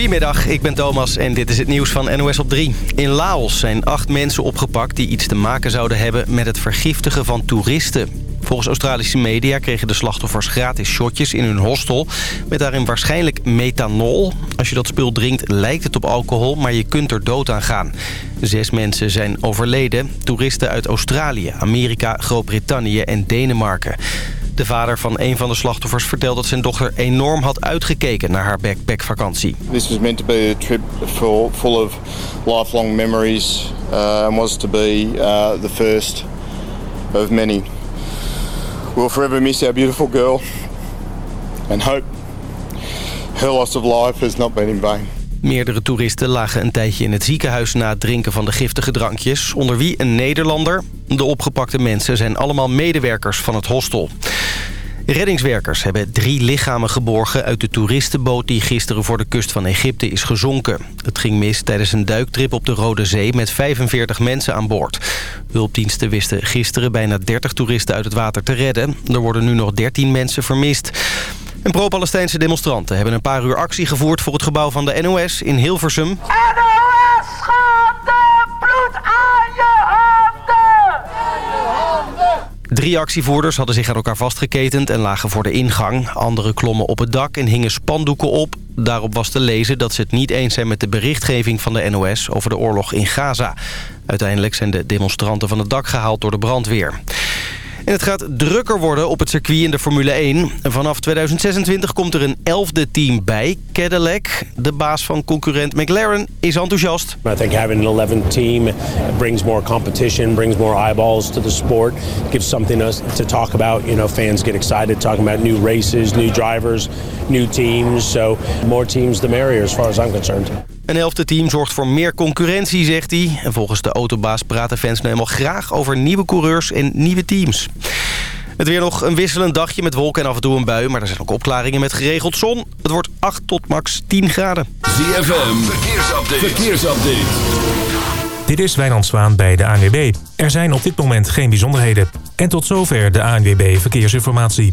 Goedemiddag, ik ben Thomas en dit is het nieuws van NOS op 3. In Laos zijn acht mensen opgepakt die iets te maken zouden hebben met het vergiftigen van toeristen. Volgens Australische media kregen de slachtoffers gratis shotjes in hun hostel... met daarin waarschijnlijk methanol. Als je dat spul drinkt lijkt het op alcohol, maar je kunt er dood aan gaan. Zes mensen zijn overleden. Toeristen uit Australië, Amerika, Groot-Brittannië en Denemarken. De vader van een van de slachtoffers vertelt dat zijn dochter enorm had uitgekeken naar haar backpackvakantie. This was meant to be a trip full, full of lifelong memories uh, and was to be uh, the first of many. We'll forever miss our beautiful girl and hope her loss of life has not been in vain. Meerdere toeristen lagen een tijdje in het ziekenhuis na het drinken van de giftige drankjes. Onder wie een Nederlander. De opgepakte mensen zijn allemaal medewerkers van het hostel. Reddingswerkers hebben drie lichamen geborgen uit de toeristenboot... die gisteren voor de kust van Egypte is gezonken. Het ging mis tijdens een duiktrip op de Rode Zee met 45 mensen aan boord. Hulpdiensten wisten gisteren bijna 30 toeristen uit het water te redden. Er worden nu nog 13 mensen vermist. En pro-Palestijnse demonstranten hebben een paar uur actie gevoerd... voor het gebouw van de NOS in Hilversum. NOS, schande, bloed aan je handen! Drie actievoerders hadden zich aan elkaar vastgeketend en lagen voor de ingang. Anderen klommen op het dak en hingen spandoeken op. Daarop was te lezen dat ze het niet eens zijn met de berichtgeving van de NOS over de oorlog in Gaza. Uiteindelijk zijn de demonstranten van het dak gehaald door de brandweer. En het gaat drukker worden op het circuit in de Formule 1. Vanaf 2026 komt er een elfde team bij. Cadillac, de baas van concurrent McLaren, is enthousiast. I think having an 11 team brings more competition, brings more eyeballs to the sport, gives something to talk about. You know, fans get excited talking about new races, new drivers, new teams. So more teams the merrier as far as I'm concerned. Een elfde team zorgt voor meer concurrentie, zegt hij. En volgens de autobaas praten fans nu helemaal graag over nieuwe coureurs en nieuwe teams. Het weer nog een wisselend dagje met wolken en af en toe een bui. Maar er zijn ook opklaringen met geregeld zon. Het wordt 8 tot max 10 graden. ZFM, verkeersupdate. verkeersupdate. Dit is Wijnand Zwaan bij de ANWB. Er zijn op dit moment geen bijzonderheden. En tot zover de ANWB Verkeersinformatie.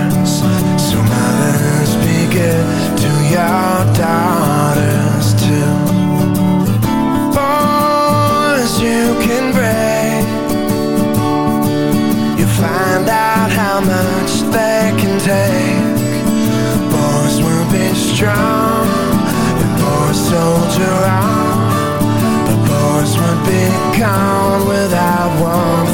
drown and pour a soldier on. The boys would be gone without one.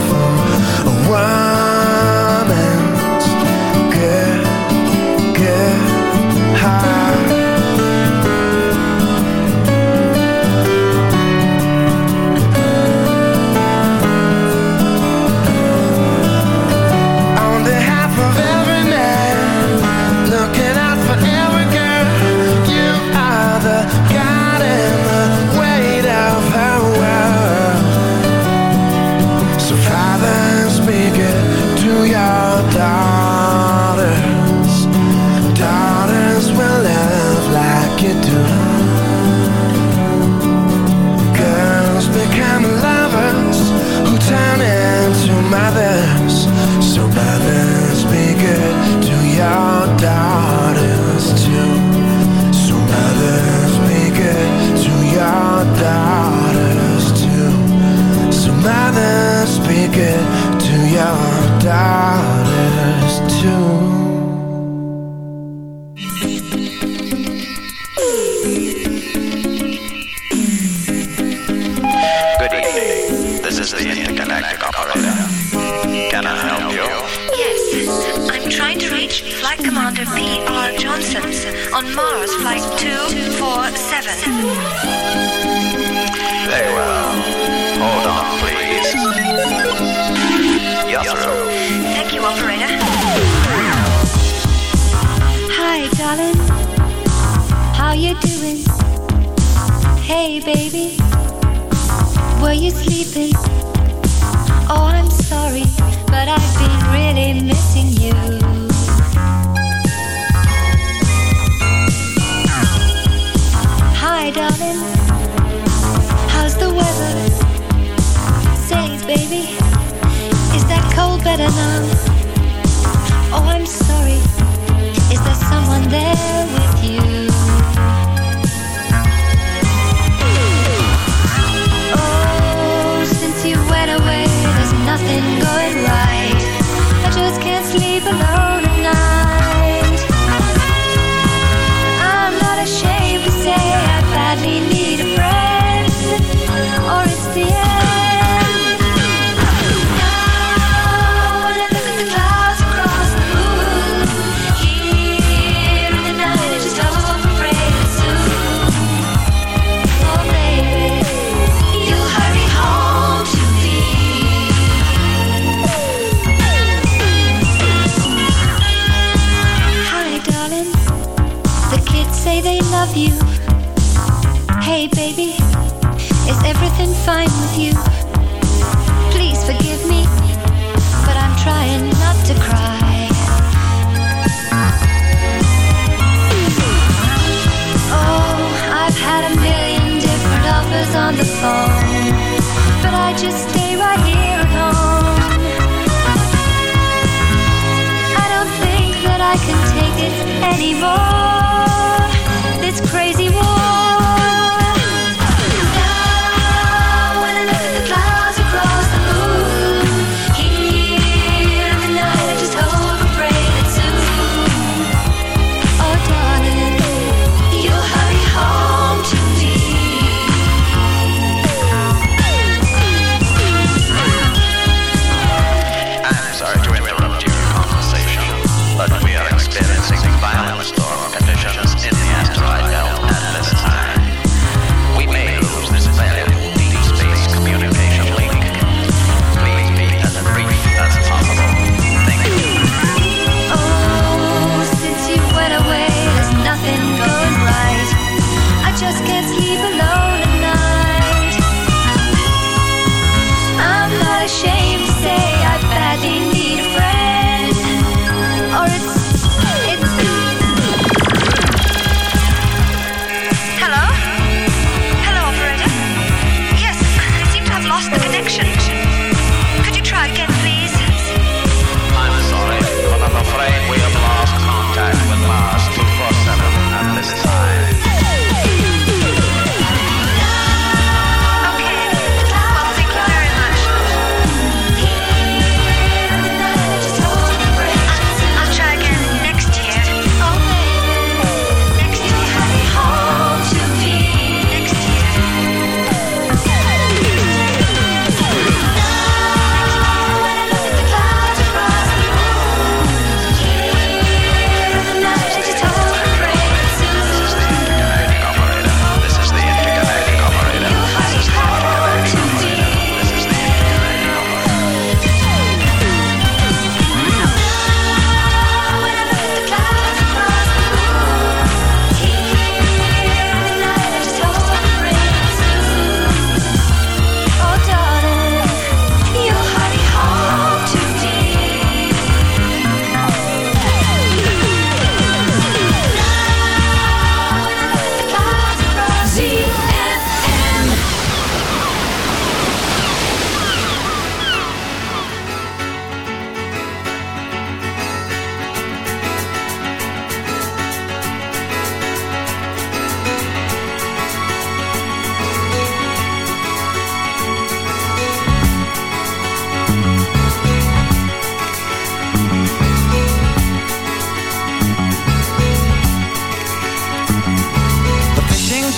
anymore.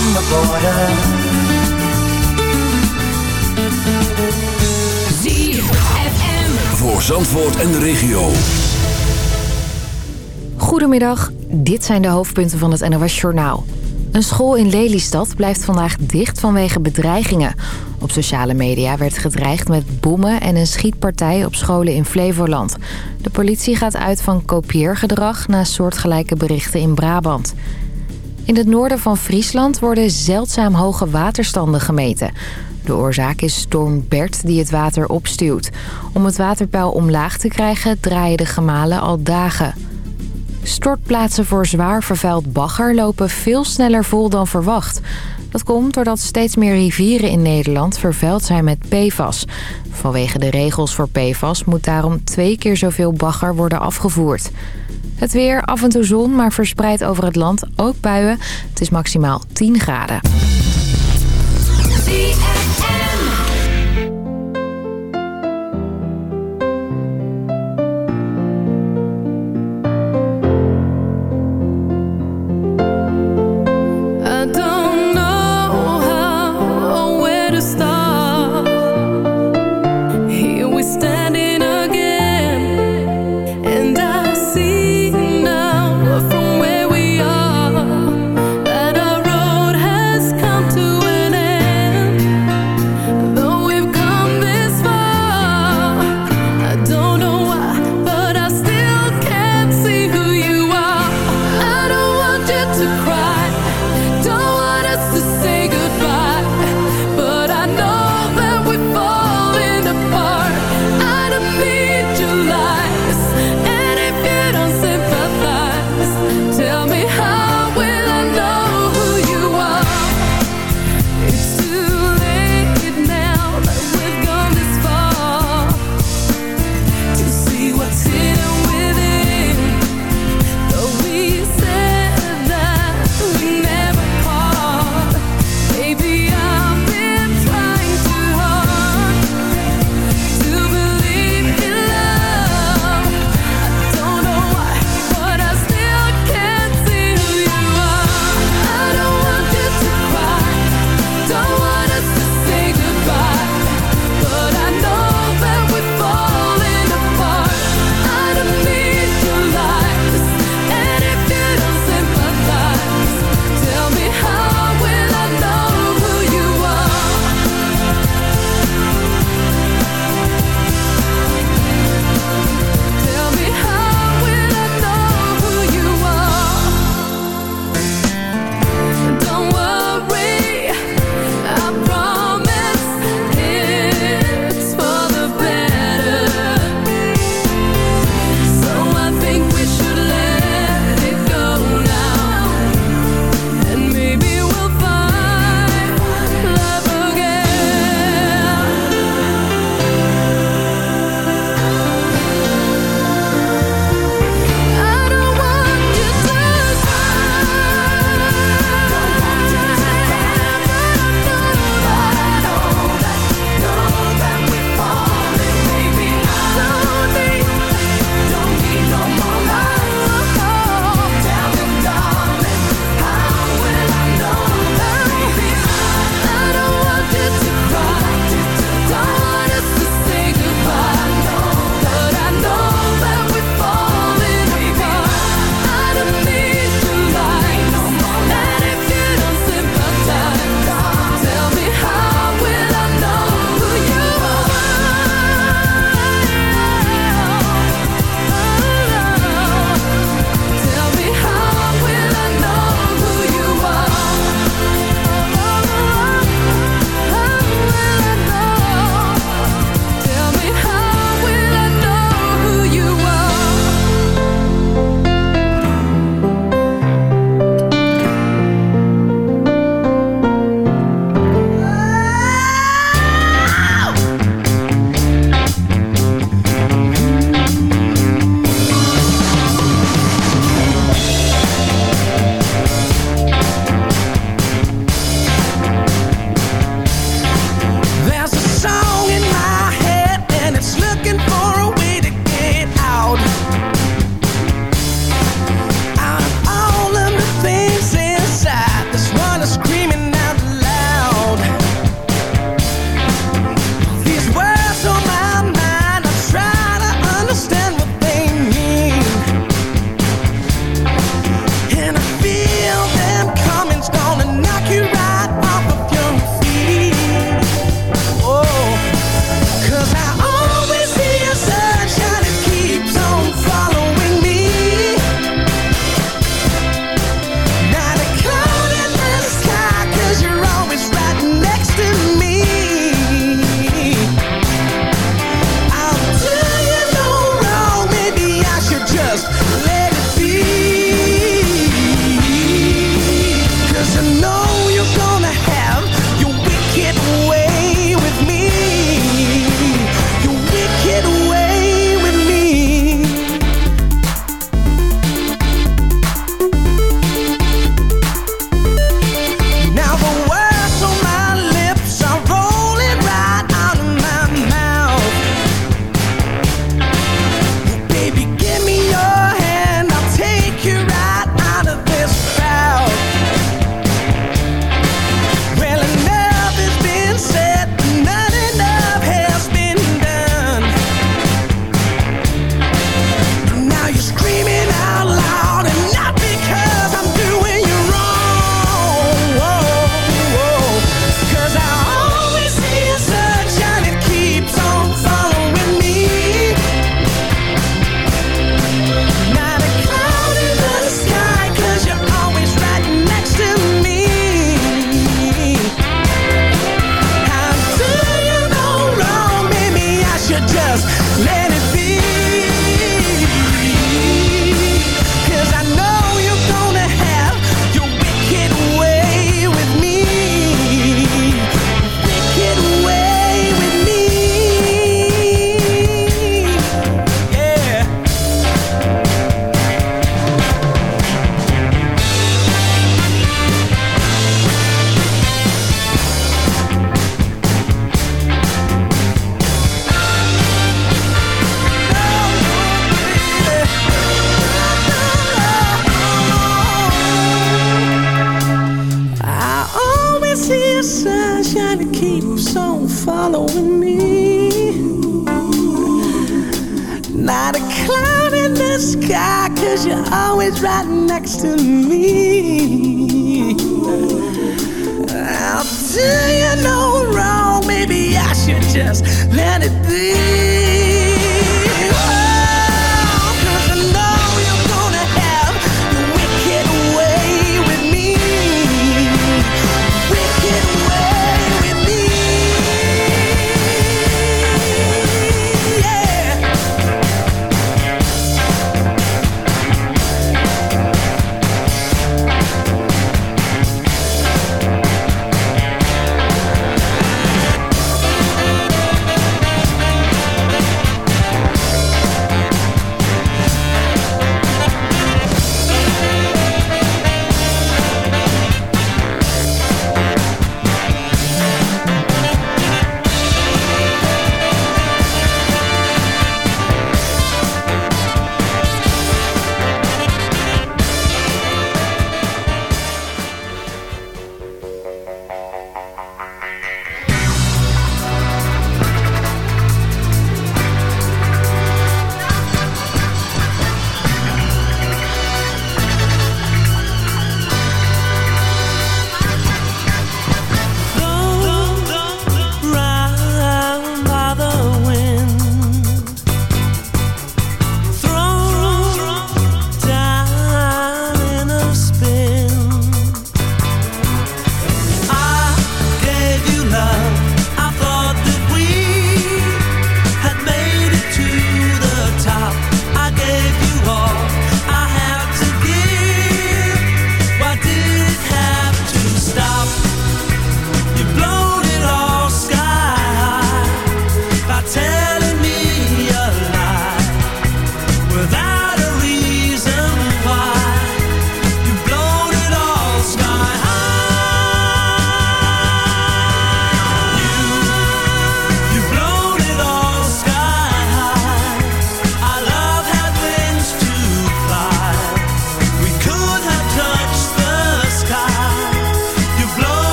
the border. ZFM voor Zandvoort en de regio. Goedemiddag, dit zijn de hoofdpunten van het NOS Journaal. Een school in Lelystad blijft vandaag dicht vanwege bedreigingen. Op sociale media werd gedreigd met bommen en een schietpartij op scholen in Flevoland. De politie gaat uit van kopieergedrag na soortgelijke berichten in Brabant. In het noorden van Friesland worden zeldzaam hoge waterstanden gemeten. De oorzaak is storm Bert die het water opstuwt. Om het waterpeil omlaag te krijgen draaien de gemalen al dagen. Stortplaatsen voor zwaar vervuild bagger lopen veel sneller vol dan verwacht. Dat komt doordat steeds meer rivieren in Nederland vervuild zijn met PFAS. Vanwege de regels voor PFAS moet daarom twee keer zoveel bagger worden afgevoerd. Het weer, af en toe zon, maar verspreid over het land ook buien. Het is maximaal 10 graden.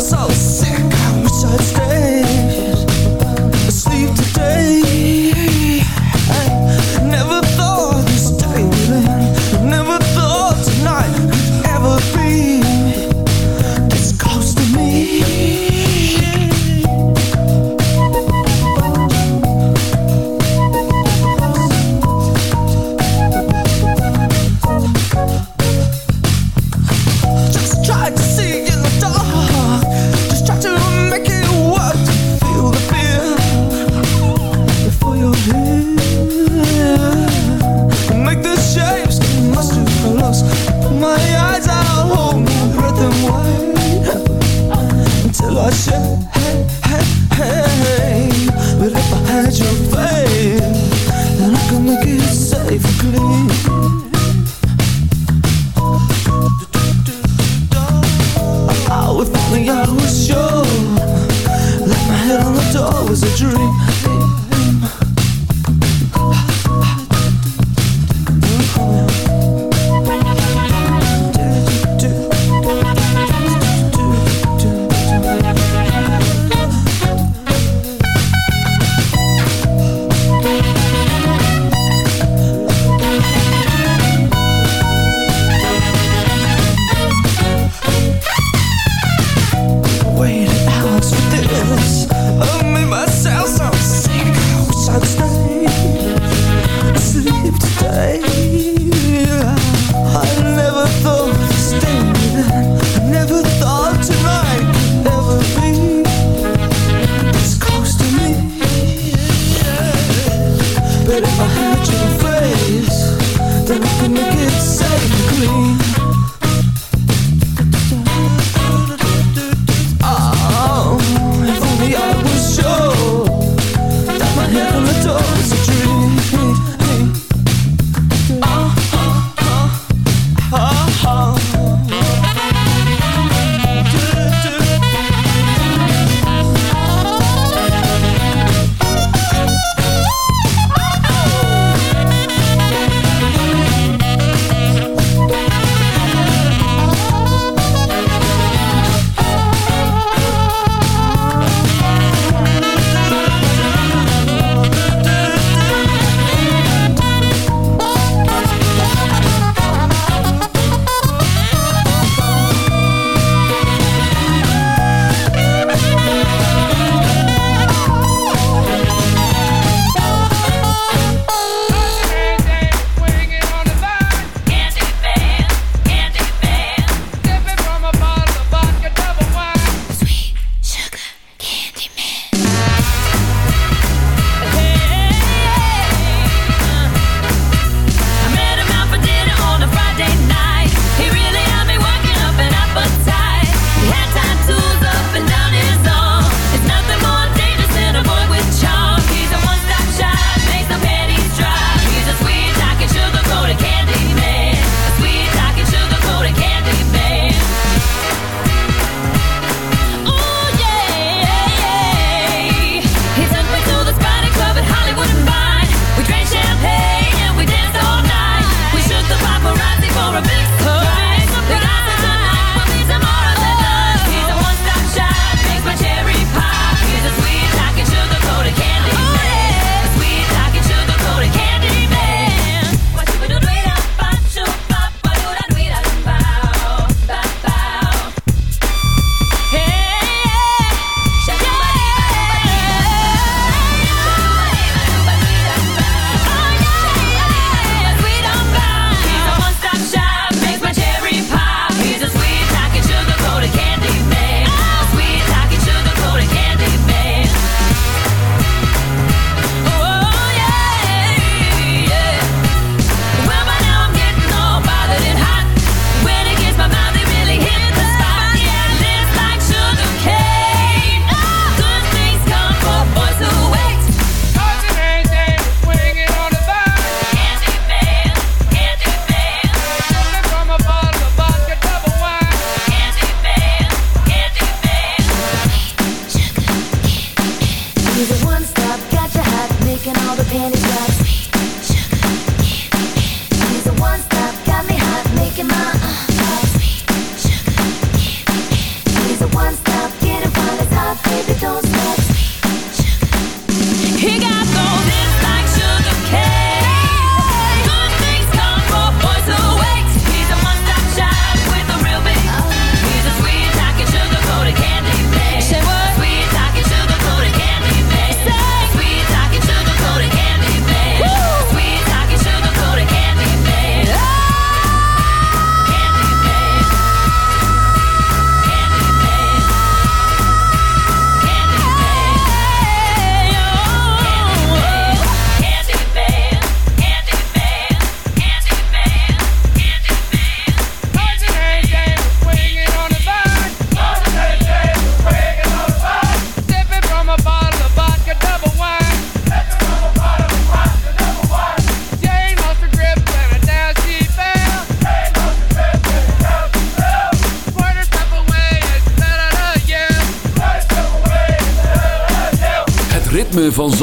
sol. But if I had your face Then I could make it safe and clean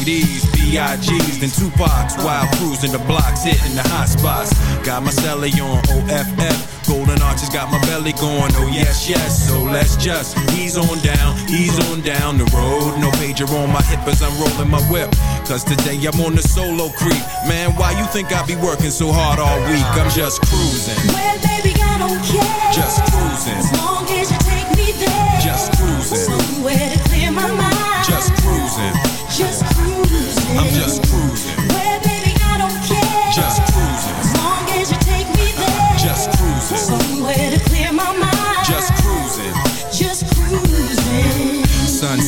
CDs, B.I.G.s, then Tupac's while cruising the blocks, hitting the hot spots. Got my celly on OFF. Golden arches got my belly going, oh yes, yes. So let's just ease on down, ease on down the road. No pager on my hip as I'm rolling my whip. Cause today I'm on the solo creep. Man, why you think I be working so hard all week? I'm just cruising. Well, baby, I don't care. Just cruising. As long as you take me there. Just cruising. Somewhere to clear my mind. Just cruising. Just cruising. I'm just cruising. Well, baby, I don't care. Just Just